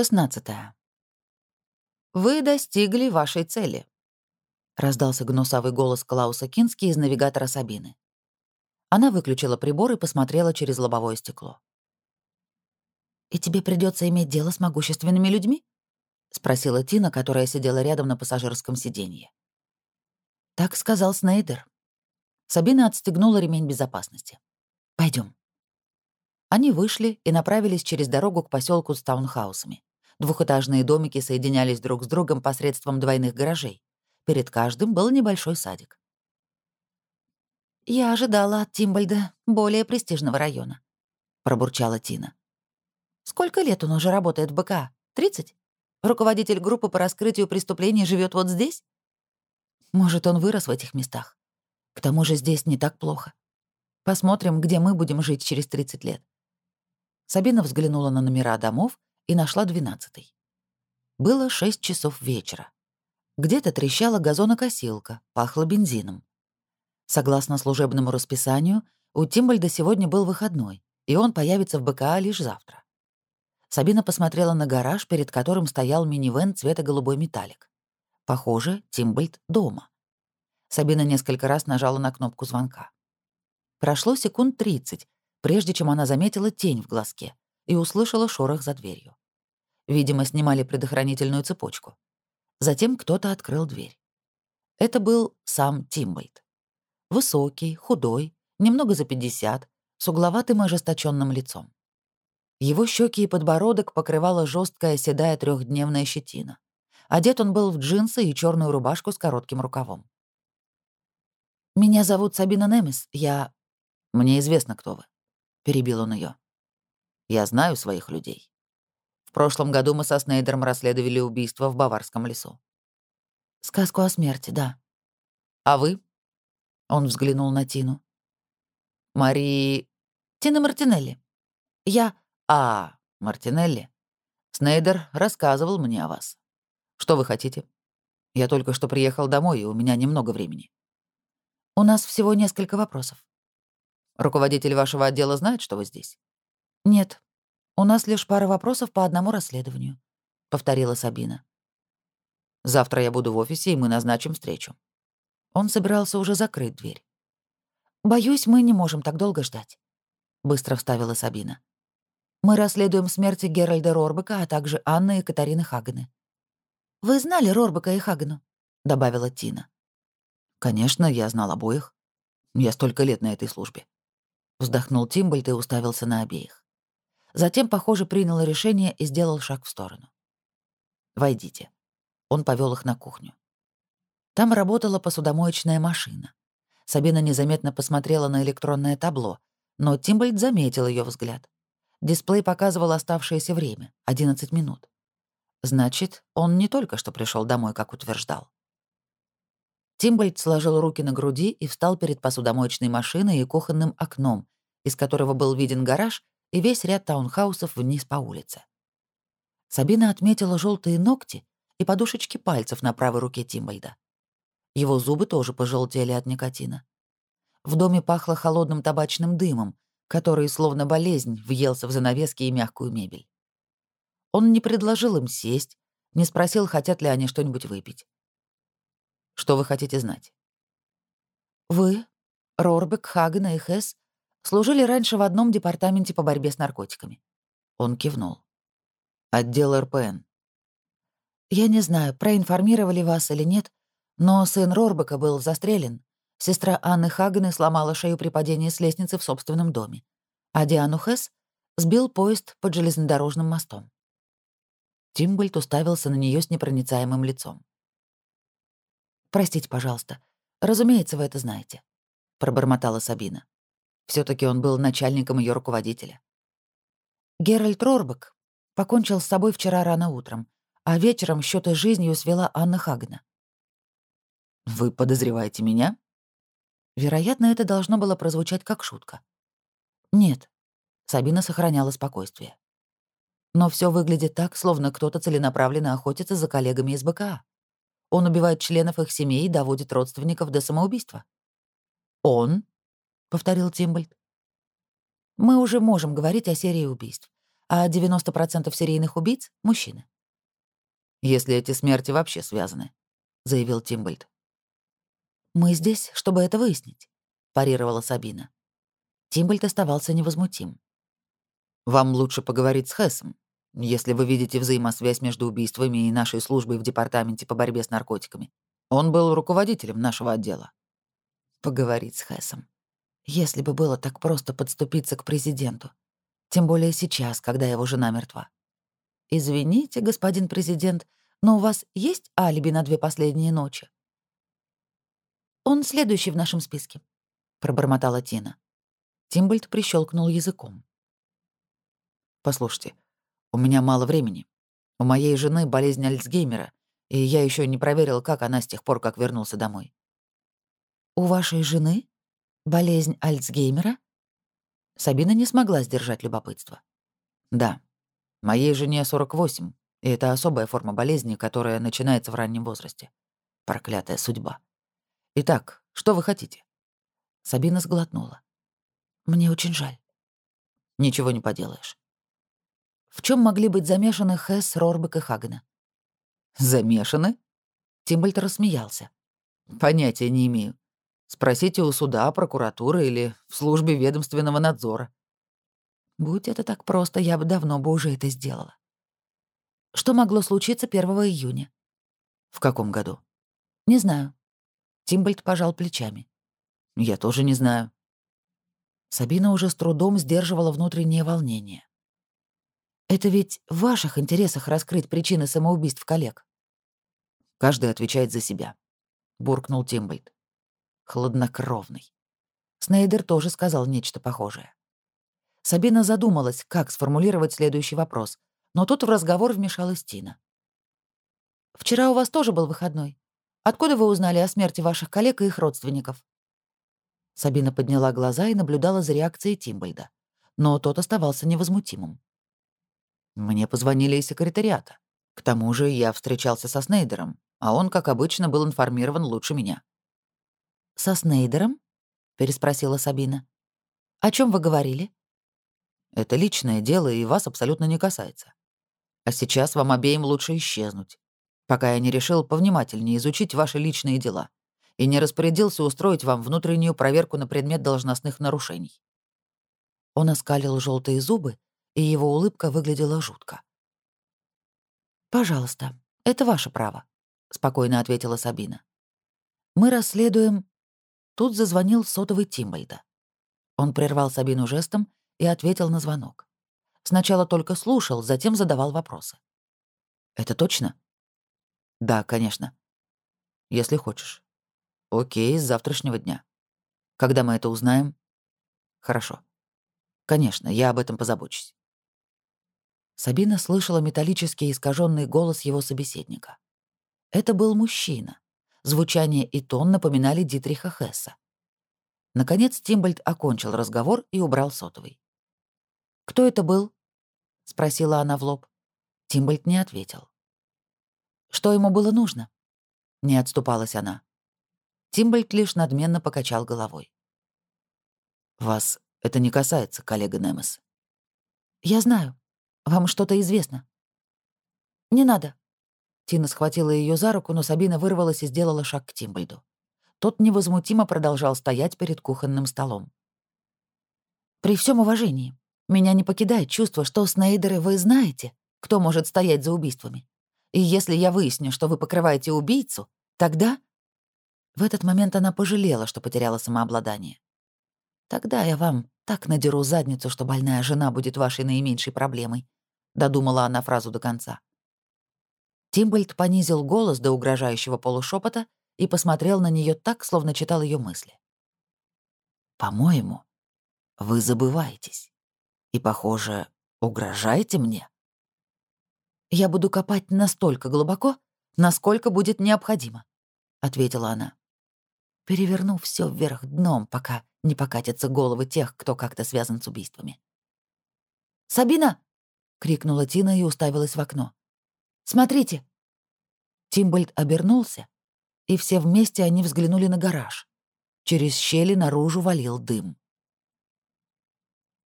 16. «Вы достигли вашей цели», — раздался гнусавый голос Клауса Кински из навигатора Сабины. Она выключила прибор и посмотрела через лобовое стекло. «И тебе придется иметь дело с могущественными людьми?» — спросила Тина, которая сидела рядом на пассажирском сиденье. Так сказал Снейдер. Сабина отстегнула ремень безопасности. Пойдем. Они вышли и направились через дорогу к поселку с таунхаусами. Двухэтажные домики соединялись друг с другом посредством двойных гаражей. Перед каждым был небольшой садик. «Я ожидала от Тимбальда более престижного района», — пробурчала Тина. «Сколько лет он уже работает в БК? Тридцать? Руководитель группы по раскрытию преступлений живет вот здесь? Может, он вырос в этих местах? К тому же здесь не так плохо. Посмотрим, где мы будем жить через 30 лет. Сабина взглянула на номера домов и нашла двенадцатый. Было шесть часов вечера. Где-то трещала газонокосилка, пахло бензином. Согласно служебному расписанию, у Тимбальда сегодня был выходной, и он появится в БКА лишь завтра. Сабина посмотрела на гараж, перед которым стоял минивэн цвета голубой металлик. Похоже, Тимбальд дома. Сабина несколько раз нажала на кнопку звонка. Прошло секунд тридцать, прежде чем она заметила тень в глазке и услышала шорох за дверью. Видимо, снимали предохранительную цепочку. Затем кто-то открыл дверь. Это был сам Тимбольд. Высокий, худой, немного за 50, с угловатым и ожесточенным лицом. Его щеки и подбородок покрывала жесткая седая трехдневная щетина. Одет он был в джинсы и черную рубашку с коротким рукавом. «Меня зовут Сабина Немес. Я...» «Мне известно, кто вы перебил он ее. Я знаю своих людей. В прошлом году мы со Снейдером расследовали убийство в Баварском лесу. Сказку о смерти, да. А вы? Он взглянул на Тину. Мари... Тина Мартинелли. Я... А, Мартинелли. Снейдер рассказывал мне о вас. Что вы хотите? Я только что приехал домой, и у меня немного времени. У нас всего несколько вопросов. Руководитель вашего отдела знает, что вы здесь? Нет. У нас лишь пара вопросов по одному расследованию, повторила Сабина. Завтра я буду в офисе, и мы назначим встречу. Он собирался уже закрыть дверь. Боюсь, мы не можем так долго ждать, быстро вставила Сабина. Мы расследуем смерти Геральда Рорбека, а также Анны и Катарины Хагены. Вы знали Рорбека и Хагену? добавила Тина. Конечно, я знал обоих. Я столько лет на этой службе. Вздохнул Тимбольд и уставился на обеих. Затем, похоже, принял решение и сделал шаг в сторону. «Войдите». Он повел их на кухню. Там работала посудомоечная машина. Сабина незаметно посмотрела на электронное табло, но Тимбольд заметил ее взгляд. Дисплей показывал оставшееся время — 11 минут. Значит, он не только что пришел домой, как утверждал. Тимбольд сложил руки на груди и встал перед посудомоечной машиной и кухонным окном, из которого был виден гараж и весь ряд таунхаусов вниз по улице. Сабина отметила желтые ногти и подушечки пальцев на правой руке Тимбольда. Его зубы тоже пожелтели от никотина. В доме пахло холодным табачным дымом, который, словно болезнь, въелся в занавески и мягкую мебель. Он не предложил им сесть, не спросил, хотят ли они что-нибудь выпить. Что вы хотите знать? Вы, Рорбек, Хаген и Хесс служили раньше в одном департаменте по борьбе с наркотиками. Он кивнул. Отдел РПН. Я не знаю, проинформировали вас или нет, но сын Рорбека был застрелен. Сестра Анны Хагены сломала шею при падении с лестницы в собственном доме. А Диану Хесс сбил поезд под железнодорожным мостом. Тимбольд уставился на нее с непроницаемым лицом. «Простите, пожалуйста. Разумеется, вы это знаете», — пробормотала Сабина. Все таки он был начальником ее руководителя. Геральт Рорбек покончил с собой вчера рано утром, а вечером счеты жизнью свела Анна Хагена. «Вы подозреваете меня?» Вероятно, это должно было прозвучать как шутка. «Нет», — Сабина сохраняла спокойствие. Но все выглядит так, словно кто-то целенаправленно охотится за коллегами из БКА. Он убивает членов их семей и доводит родственников до самоубийства. «Он?» — повторил Тимбольд. «Мы уже можем говорить о серии убийств. а 90% серийных убийц — мужчины. «Если эти смерти вообще связаны», — заявил Тимбольд. «Мы здесь, чтобы это выяснить», — парировала Сабина. Тимбольд оставался невозмутим. «Вам лучше поговорить с Хэсом, если вы видите взаимосвязь между убийствами и нашей службой в департаменте по борьбе с наркотиками. Он был руководителем нашего отдела». «Поговорить с Хэсом. Если бы было так просто подступиться к президенту. Тем более сейчас, когда его жена мертва. «Извините, господин президент, но у вас есть алиби на две последние ночи?» «Он следующий в нашем списке», — пробормотала Тина. Тимбольд прищелкнул языком. «Послушайте, у меня мало времени. У моей жены болезнь Альцгеймера, и я еще не проверил, как она с тех пор, как вернулся домой». «У вашей жены? Болезнь Альцгеймера?» Сабина не смогла сдержать любопытство. «Да. Моей жене 48, и это особая форма болезни, которая начинается в раннем возрасте. Проклятая судьба. Итак, что вы хотите?» Сабина сглотнула. «Мне очень жаль». «Ничего не поделаешь». В чем могли быть замешаны Хэс, Рорбек и Хагена? «Замешаны?» Тимбольд рассмеялся. «Понятия не имею. Спросите у суда, прокуратуры или в службе ведомственного надзора. Будь это так просто, я бы давно бы уже это сделала. Что могло случиться 1 июня? В каком году? Не знаю. Тимбольд пожал плечами. Я тоже не знаю. Сабина уже с трудом сдерживала внутреннее волнение. Это ведь в ваших интересах раскрыть причины самоубийств коллег. Каждый отвечает за себя, буркнул Тимбольд хладнокровный. Снейдер тоже сказал нечто похожее. Сабина задумалась, как сформулировать следующий вопрос, но тут в разговор вмешалась Тина. «Вчера у вас тоже был выходной. Откуда вы узнали о смерти ваших коллег и их родственников?» Сабина подняла глаза и наблюдала за реакцией Тимбольда, но тот оставался невозмутимым. «Мне позвонили из секретариата. К тому же я встречался со Снейдером, а он, как обычно, был информирован лучше меня. «Со Снейдером?» — переспросила Сабина. «О чем вы говорили?» «Это личное дело и вас абсолютно не касается. А сейчас вам обеим лучше исчезнуть, пока я не решил повнимательнее изучить ваши личные дела и не распорядился устроить вам внутреннюю проверку на предмет должностных нарушений». Он оскалил желтые зубы, и его улыбка выглядела жутко. «Пожалуйста, это ваше право», — спокойно ответила Сабина. «Мы расследуем Тут зазвонил сотовый Тимбольда. Он прервал Сабину жестом и ответил на звонок. Сначала только слушал, затем задавал вопросы. «Это точно?» «Да, конечно. Если хочешь. Окей, с завтрашнего дня. Когда мы это узнаем?» «Хорошо. Конечно, я об этом позабочусь». Сабина слышала металлический искаженный голос его собеседника. Это был мужчина, Звучание и тон напоминали Дитриха Хесса. Наконец Тимбольд окончил разговор и убрал сотовый. «Кто это был?» — спросила она в лоб. Тимбольд не ответил. «Что ему было нужно?» — не отступалась она. Тимбольд лишь надменно покачал головой. «Вас это не касается, коллега Немес». «Я знаю. Вам что-то известно». «Не надо», Тина схватила ее за руку, но Сабина вырвалась и сделала шаг к Тимбальду. Тот невозмутимо продолжал стоять перед кухонным столом. «При всем уважении, меня не покидает чувство, что Снейдеры вы знаете, кто может стоять за убийствами. И если я выясню, что вы покрываете убийцу, тогда...» В этот момент она пожалела, что потеряла самообладание. «Тогда я вам так надеру задницу, что больная жена будет вашей наименьшей проблемой», — додумала она фразу до конца. Тимбольд понизил голос до угрожающего полушепота и посмотрел на нее так, словно читал ее мысли. «По-моему, вы забываетесь. И, похоже, угрожаете мне?» «Я буду копать настолько глубоко, насколько будет необходимо», — ответила она. «Переверну все вверх дном, пока не покатятся головы тех, кто как-то связан с убийствами». «Сабина!» — крикнула Тина и уставилась в окно. Смотрите!» Тимбольд обернулся, и все вместе они взглянули на гараж. Через щели наружу валил дым.